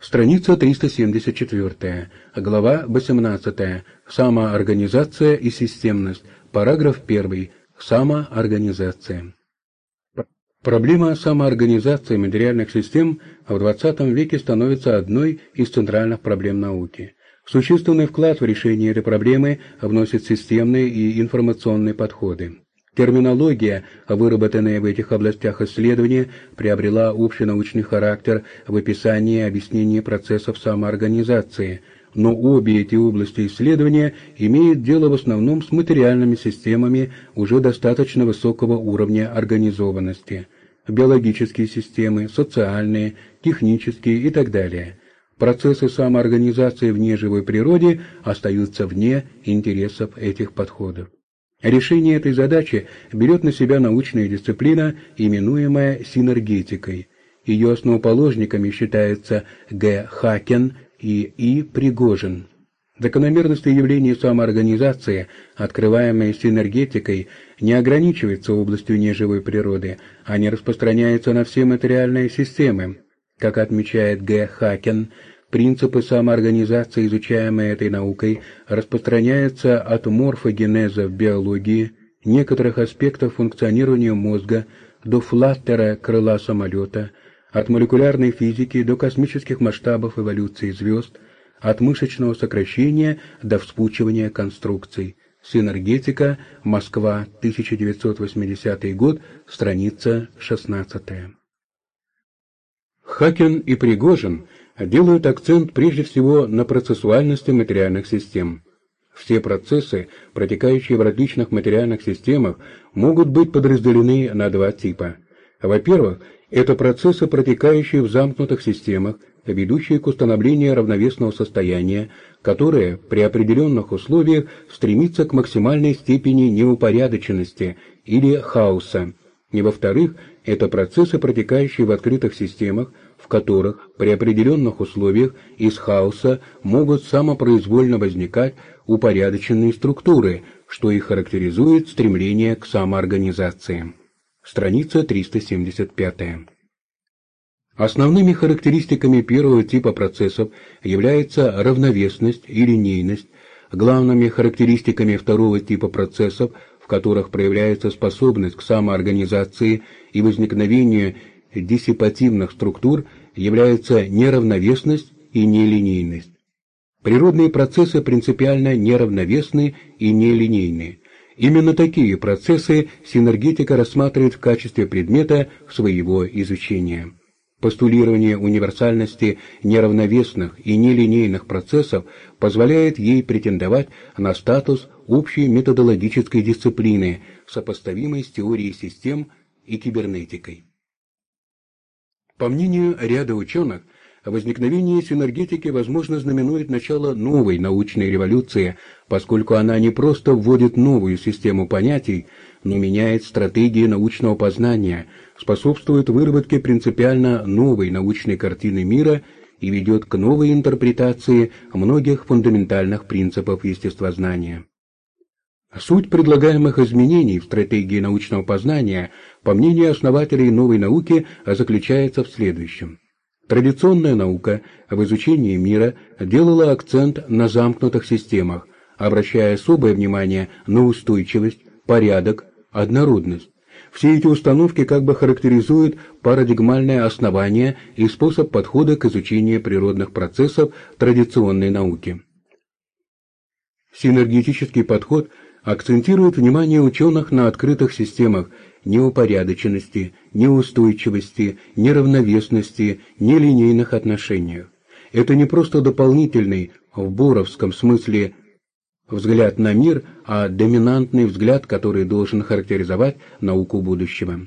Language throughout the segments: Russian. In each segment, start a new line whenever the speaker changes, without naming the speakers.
Страница 374, глава 18, самоорганизация и системность, параграф 1, самоорганизация. Проблема самоорганизации материальных систем в XX веке становится одной из центральных проблем науки. Существенный вклад в решение этой проблемы вносят системные и информационные подходы. Терминология, выработанная в этих областях исследования, приобрела общенаучный характер в описании и объяснении процессов самоорганизации, но обе эти области исследования имеют дело в основном с материальными системами уже достаточно высокого уровня организованности – биологические системы, социальные, технические и так далее. Процессы самоорганизации в неживой природе остаются вне интересов этих подходов. Решение этой задачи берет на себя научная дисциплина, именуемая синергетикой. Ее основоположниками считаются Г. Хакен и И. Пригожин. Закономерности явления самоорганизации, открываемые синергетикой, не ограничиваются областью неживой природы, они распространяются на все материальные системы. Как отмечает Г. Хакен, Принципы самоорганизации, изучаемые этой наукой, распространяются от морфогенеза в биологии, некоторых аспектов функционирования мозга до флаттера крыла самолета, от молекулярной физики до космических масштабов эволюции звезд, от мышечного сокращения до вспучивания конструкций. Синергетика, Москва, 1980 год, страница 16. Хакен и Пригожин – делают акцент прежде всего на процессуальности материальных систем. Все процессы, протекающие в различных материальных системах, могут быть подразделены на два типа. Во-первых, это процессы, протекающие в замкнутых системах, ведущие к установлению равновесного состояния, которое при определенных условиях стремится к максимальной степени неупорядоченности или хаоса. И во-вторых, это процессы, протекающие в открытых системах, в которых при определенных условиях из хаоса могут самопроизвольно возникать упорядоченные структуры, что и характеризует стремление к самоорганизации. Страница 375. Основными характеристиками первого типа процессов является равновесность и линейность, главными характеристиками второго типа процессов, в которых проявляется способность к самоорганизации и возникновению диссипативных структур являются неравновесность и нелинейность. Природные процессы принципиально неравновесны и нелинейны. Именно такие процессы синергетика рассматривает в качестве предмета своего изучения. Постулирование универсальности неравновесных и нелинейных процессов позволяет ей претендовать на статус общей методологической дисциплины, сопоставимой с теорией систем и кибернетикой. По мнению ряда ученых, возникновение синергетики, возможно, знаменует начало новой научной революции, поскольку она не просто вводит новую систему понятий, но меняет стратегии научного познания, способствует выработке принципиально новой научной картины мира и ведет к новой интерпретации многих фундаментальных принципов естествознания. Суть предлагаемых изменений в стратегии научного познания, по мнению основателей новой науки, заключается в следующем. Традиционная наука в изучении мира делала акцент на замкнутых системах, обращая особое внимание на устойчивость, порядок, однородность. Все эти установки как бы характеризуют парадигмальное основание и способ подхода к изучению природных процессов традиционной науки. Синергетический подход – акцентирует внимание ученых на открытых системах неупорядоченности, неустойчивости, неравновесности, нелинейных отношениях. Это не просто дополнительный, в буровском смысле, взгляд на мир, а доминантный взгляд, который должен характеризовать науку будущего.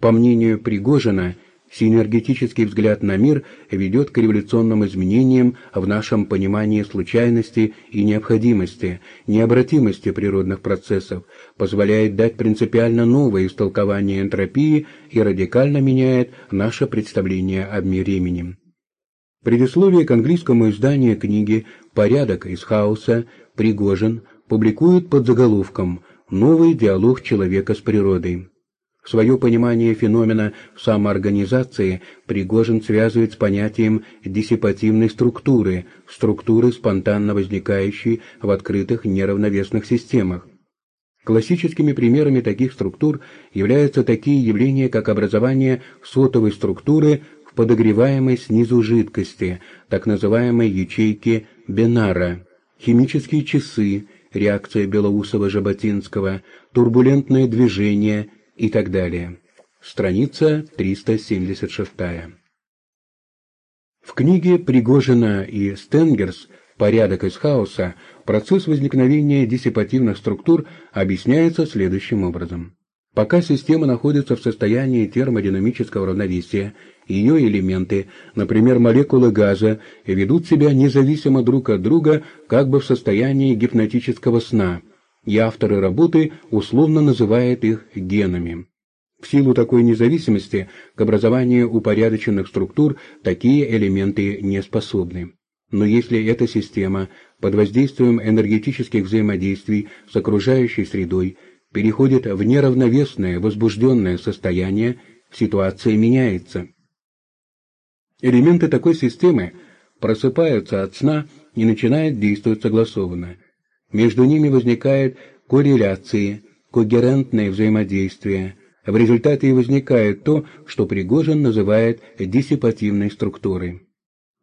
По мнению Пригожина, Синергетический взгляд на мир ведет к революционным изменениям в нашем понимании случайности и необходимости, необратимости природных процессов, позволяет дать принципиально новое истолкование энтропии и радикально меняет наше представление об времени. Предисловие к английскому изданию книги «Порядок из хаоса» Пригожин публикует под заголовком «Новый диалог человека с природой». Свое понимание феномена самоорганизации Пригожин связывает с понятием диссипативной структуры, структуры, спонтанно возникающей в открытых неравновесных системах. Классическими примерами таких структур являются такие явления, как образование сотовой структуры в подогреваемой снизу жидкости, так называемой ячейки Бенара, химические часы, реакция Белоусова-Жаботинского, турбулентное движение – и так далее. Страница 376. В книге Пригожина и Стенгерс «Порядок из хаоса» процесс возникновения диссипативных структур объясняется следующим образом. Пока система находится в состоянии термодинамического равновесия, ее элементы, например, молекулы газа, ведут себя независимо друг от друга, как бы в состоянии гипнотического сна – и авторы работы условно называют их генами. В силу такой независимости к образованию упорядоченных структур такие элементы не способны. Но если эта система под воздействием энергетических взаимодействий с окружающей средой переходит в неравновесное возбужденное состояние, ситуация меняется. Элементы такой системы просыпаются от сна и начинают действовать согласованно. Между ними возникают корреляции, когерентное взаимодействие. В результате и возникает то, что Пригожин называет диссипативной структурой.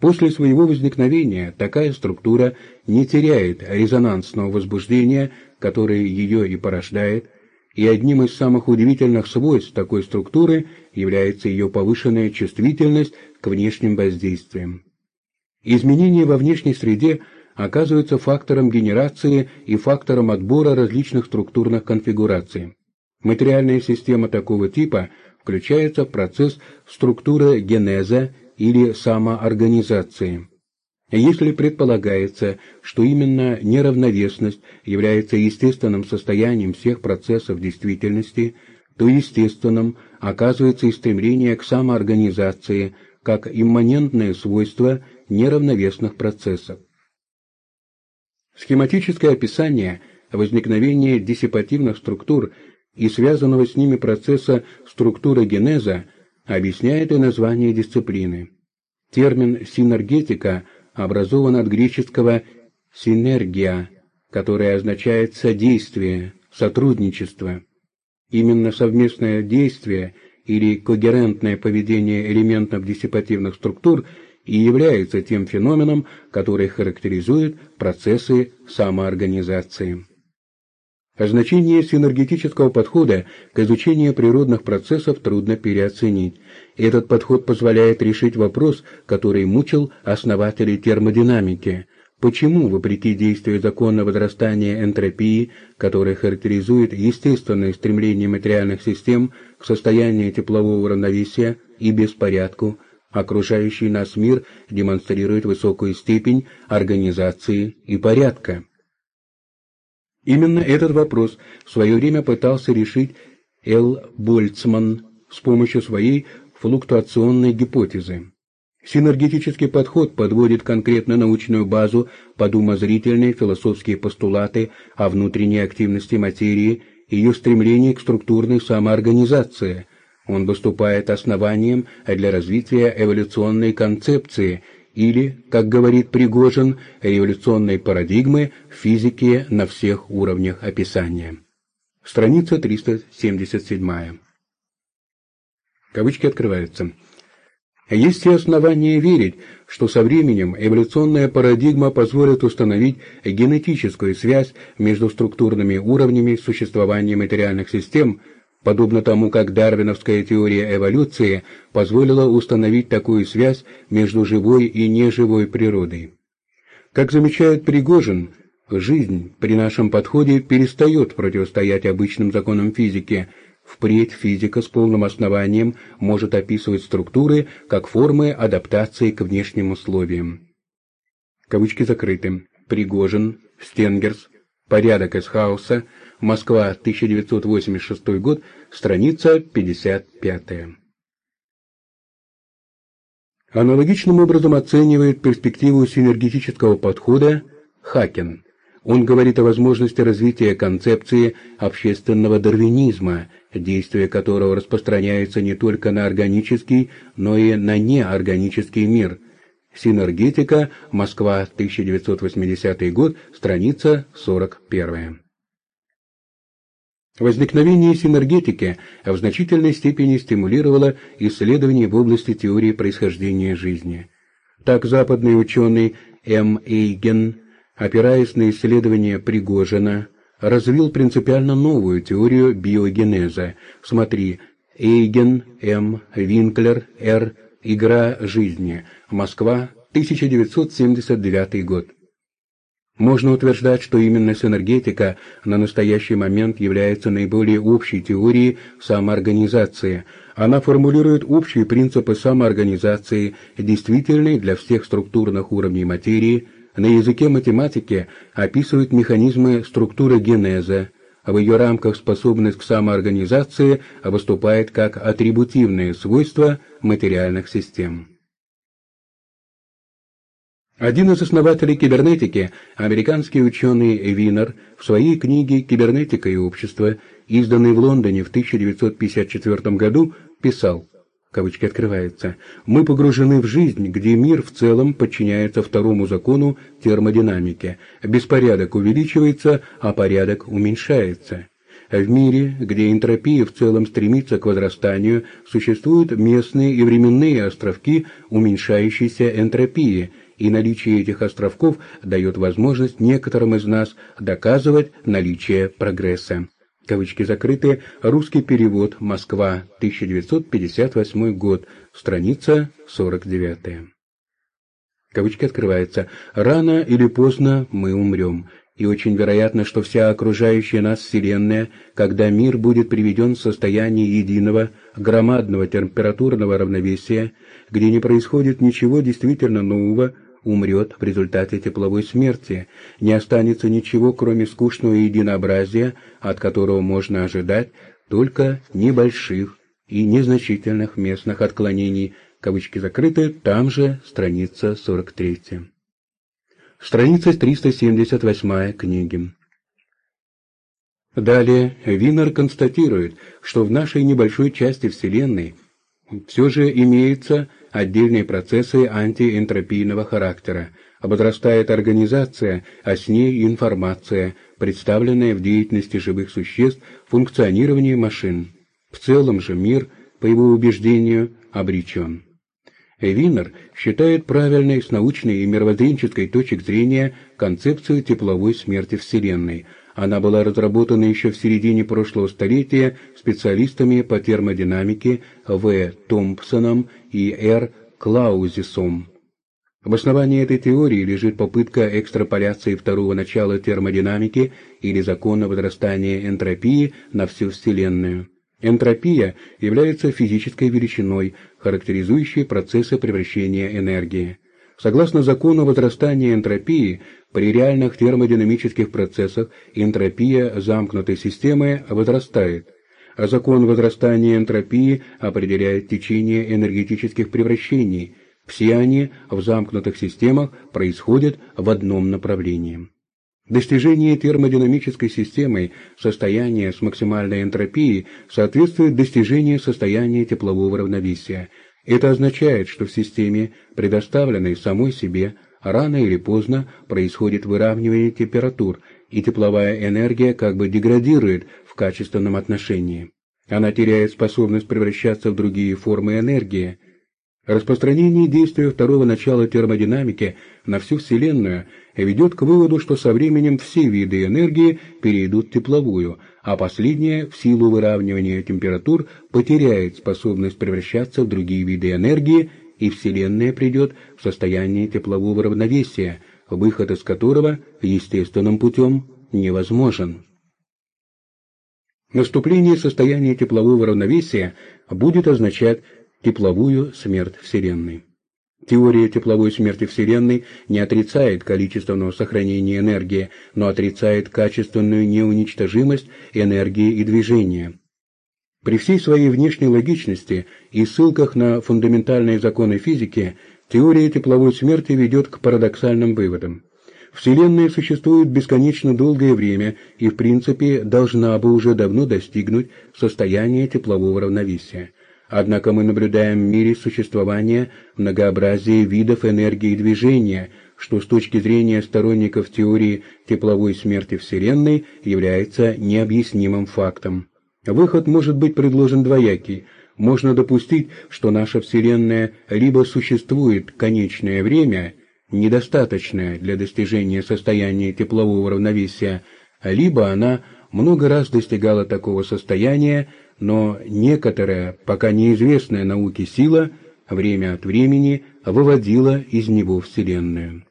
После своего возникновения такая структура не теряет резонансного возбуждения, которое ее и порождает, и одним из самых удивительных свойств такой структуры является ее повышенная чувствительность к внешним воздействиям. Изменения во внешней среде – оказывается фактором генерации и фактором отбора различных структурных конфигураций. Материальная система такого типа включается в процесс структуры генеза или самоорганизации. Если предполагается, что именно неравновесность является естественным состоянием всех процессов действительности, то естественным оказывается и стремление к самоорганизации как имманентное свойство неравновесных процессов. Схематическое описание возникновения диссипативных структур и связанного с ними процесса структуры генеза объясняет и название дисциплины. Термин «синергетика» образован от греческого «синергия», которое означает «содействие», «сотрудничество». Именно совместное действие или когерентное поведение элементов диссипативных структур – и является тем феноменом, который характеризует процессы самоорганизации. Значение синергетического подхода к изучению природных процессов трудно переоценить. Этот подход позволяет решить вопрос, который мучил основателей термодинамики. Почему, вопреки действию закона возрастания энтропии, который характеризует естественное стремление материальных систем к состоянию теплового равновесия и беспорядку, окружающий нас мир демонстрирует высокую степень организации и порядка. Именно этот вопрос в свое время пытался решить Эл Больцман с помощью своей флуктуационной гипотезы. Синергетический подход подводит конкретно научную базу под умозрительные философские постулаты о внутренней активности материи и ее стремлении к структурной самоорганизации – он выступает основанием для развития эволюционной концепции или, как говорит Пригожин, революционной парадигмы в физике на всех уровнях описания. Страница 377. Кавычки открываются. Есть и основания верить, что со временем эволюционная парадигма позволит установить генетическую связь между структурными уровнями существования материальных систем – подобно тому, как дарвиновская теория эволюции позволила установить такую связь между живой и неживой природой. Как замечает Пригожин, жизнь при нашем подходе перестает противостоять обычным законам физики. Впредь физика с полным основанием может описывать структуры как формы адаптации к внешним условиям. Кавычки закрыты. Пригожин, Стенгерс, Порядок из хаоса, Москва, 1986 год, страница 55. Аналогичным образом оценивает перспективу синергетического подхода Хакен. Он говорит о возможности развития концепции общественного дарвинизма, действие которого распространяется не только на органический, но и на неорганический мир. Синергетика, Москва, 1980 год, страница 41. Возникновение синергетики в значительной степени стимулировало исследования в области теории происхождения жизни. Так западный ученый М. Эйген, опираясь на исследования Пригожина, развил принципиально новую теорию биогенеза. Смотри, Эйген, М., Винклер, Р. Игра жизни. Москва, 1979 год. Можно утверждать, что именно синергетика на настоящий момент является наиболее общей теорией самоорганизации. Она формулирует общие принципы самоорганизации, действительные для всех структурных уровней материи, на языке математики описывает механизмы структуры генеза, в ее рамках способность к самоорганизации выступает как атрибутивное свойство материальных систем. Один из основателей кибернетики, американский ученый Винер, в своей книге «Кибернетика и общество», изданной в Лондоне в 1954 году, писал, кавычки открываются, «Мы погружены в жизнь, где мир в целом подчиняется второму закону термодинамики. Беспорядок увеличивается, а порядок уменьшается». В мире, где энтропия в целом стремится к возрастанию, существуют местные и временные островки уменьшающейся энтропии – и наличие этих островков дает возможность некоторым из нас доказывать наличие прогресса. Кавычки закрыты. Русский перевод. Москва. 1958 год. Страница 49. Кавычки открываются. Рано или поздно мы умрем. И очень вероятно, что вся окружающая нас Вселенная, когда мир будет приведен в состояние единого, громадного температурного равновесия, где не происходит ничего действительно нового, умрет в результате тепловой смерти, не останется ничего, кроме скучного единообразия, от которого можно ожидать только небольших и незначительных местных отклонений, кавычки закрыты, там же страница 43. Страница 378 книги. Далее Винер констатирует, что в нашей небольшой части Вселенной все же имеется отдельные процессы антиэнтропийного характера, ободрастает организация, а с ней информация, представленная в деятельности живых существ, функционировании машин. В целом же мир, по его убеждению, обречен. Винер считает правильной с научной и мировоззренческой точек зрения концепцию тепловой смерти Вселенной – она была разработана еще в середине прошлого столетия специалистами по термодинамике В. Томпсоном и Р. Клаузисом. В основании этой теории лежит попытка экстраполяции второго начала термодинамики или закона возрастания энтропии на всю Вселенную. Энтропия является физической величиной, характеризующей процессы превращения энергии. Согласно закону возрастания энтропии, при реальных термодинамических процессах энтропия замкнутой системы возрастает, а закон возрастания энтропии определяет течение энергетических превращений. Все они в замкнутых системах происходят в одном направлении. Достижение термодинамической системы состояния с максимальной энтропией соответствует достижению состояния теплового равновесия. Это означает, что в системе, предоставленной самой себе, рано или поздно происходит выравнивание температур, и тепловая энергия как бы деградирует в качественном отношении. Она теряет способность превращаться в другие формы энергии. Распространение действия второго начала термодинамики на всю Вселенную ведет к выводу, что со временем все виды энергии перейдут в тепловую, а последняя в силу выравнивания температур потеряет способность превращаться в другие виды энергии и Вселенная придет в состояние теплового равновесия, выход из которого естественным путем невозможен. Наступление состояния теплового равновесия будет означать тепловую смерть Вселенной. Теория тепловой смерти Вселенной не отрицает количественного сохранения энергии, но отрицает качественную неуничтожимость энергии и движения. При всей своей внешней логичности и ссылках на фундаментальные законы физики, теория тепловой смерти ведет к парадоксальным выводам. Вселенная существует бесконечно долгое время и, в принципе, должна бы уже давно достигнуть состояния теплового равновесия. Однако мы наблюдаем в мире существование многообразия видов энергии движения, что с точки зрения сторонников теории тепловой смерти Вселенной является необъяснимым фактом. Выход может быть предложен двоякий. Можно допустить, что наша Вселенная либо существует конечное время, недостаточное для достижения состояния теплового равновесия, либо она много раз достигала такого состояния, но некоторая, пока неизвестная науке сила, время от времени выводила из него Вселенную.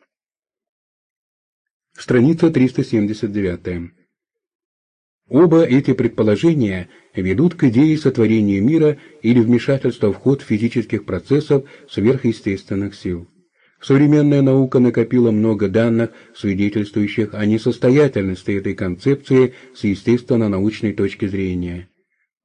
Страница 379. Оба эти предположения ведут к идее сотворения мира или вмешательства в ход физических процессов сверхъестественных сил. Современная наука накопила много данных, свидетельствующих о несостоятельности этой концепции с естественно-научной точки зрения.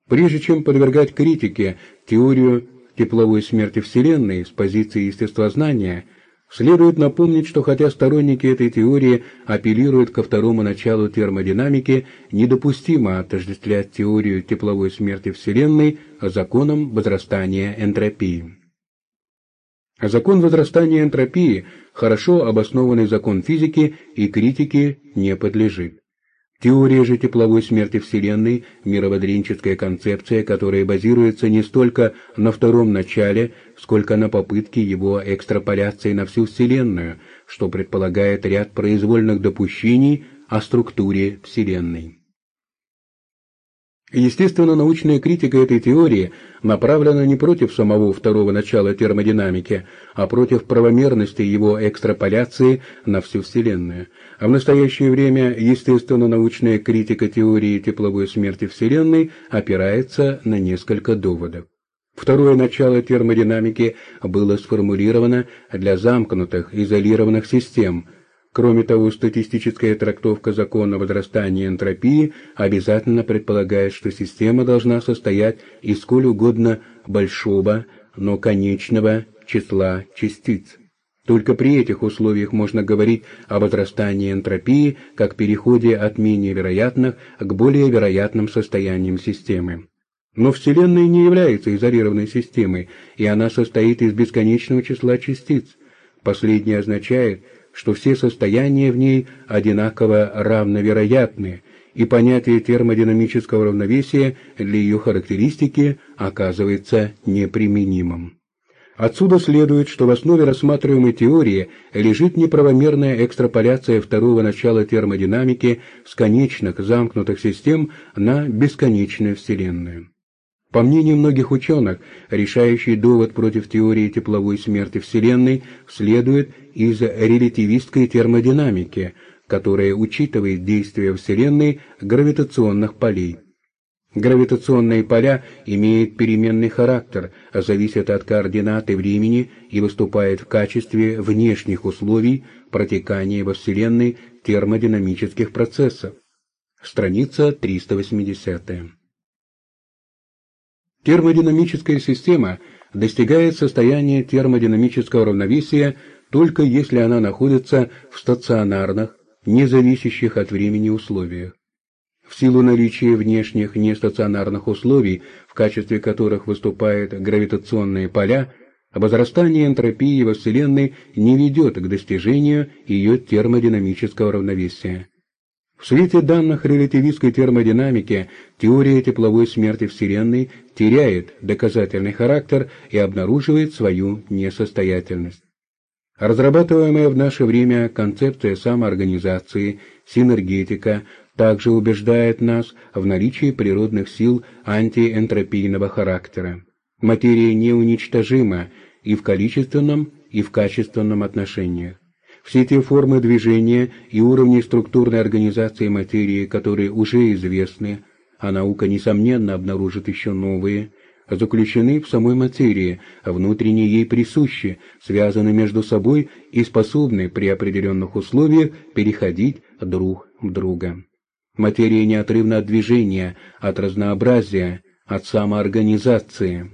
Прежде чем подвергать критике теорию тепловой смерти Вселенной с позиции естествознания, следует напомнить, что хотя сторонники этой теории апеллируют ко второму началу термодинамики, недопустимо отождествлять теорию тепловой смерти Вселенной законом возрастания энтропии. Закон возрастания энтропии, хорошо обоснованный закон физики и критики, не подлежит. Теория же тепловой смерти Вселенной – мировоззренческая концепция, которая базируется не столько на втором начале, сколько на попытке его экстраполяции на всю Вселенную, что предполагает ряд произвольных допущений о структуре Вселенной. Естественно, научная критика этой теории направлена не против самого второго начала термодинамики, а против правомерности его экстраполяции на всю Вселенную. А в настоящее время естественно-научная критика теории тепловой смерти Вселенной опирается на несколько доводов. Второе начало термодинамики было сформулировано для замкнутых, изолированных систем – Кроме того, статистическая трактовка закона возрастания энтропии обязательно предполагает, что система должна состоять из сколь угодно большого, но конечного числа частиц. Только при этих условиях можно говорить о возрастании энтропии как переходе от менее вероятных к более вероятным состояниям системы. Но Вселенная не является изолированной системой, и она состоит из бесконечного числа частиц. Последнее означает, что все состояния в ней одинаково равновероятны, и понятие термодинамического равновесия для ее характеристики оказывается неприменимым. Отсюда следует, что в основе рассматриваемой теории лежит неправомерная экстраполяция второго начала термодинамики с конечных замкнутых систем на бесконечную Вселенную. По мнению многих ученых, решающий довод против теории тепловой смерти Вселенной следует из релятивистской термодинамики, которая учитывает действие Вселенной гравитационных полей. Гравитационные поля имеют переменный характер, зависят от координаты времени и выступают в качестве внешних условий протекания во Вселенной термодинамических процессов. Страница 380. Термодинамическая система достигает состояния термодинамического равновесия только если она находится в стационарных, не зависящих от времени условиях. В силу наличия внешних нестационарных условий, в качестве которых выступают гравитационные поля, возрастание энтропии во Вселенной не ведет к достижению ее термодинамического равновесия. В свете данных релятивистской термодинамики теория тепловой смерти Вселенной теряет доказательный характер и обнаруживает свою несостоятельность. Разрабатываемая в наше время концепция самоорганизации, синергетика также убеждает нас в наличии природных сил антиэнтропийного характера. Материя неуничтожима и в количественном, и в качественном отношениях. Все те формы движения и уровни структурной организации материи, которые уже известны, а наука, несомненно, обнаружит еще новые, заключены в самой материи, внутренне ей присущи, связаны между собой и способны при определенных условиях переходить друг в друга. Материя неотрывна от движения, от разнообразия, от самоорганизации.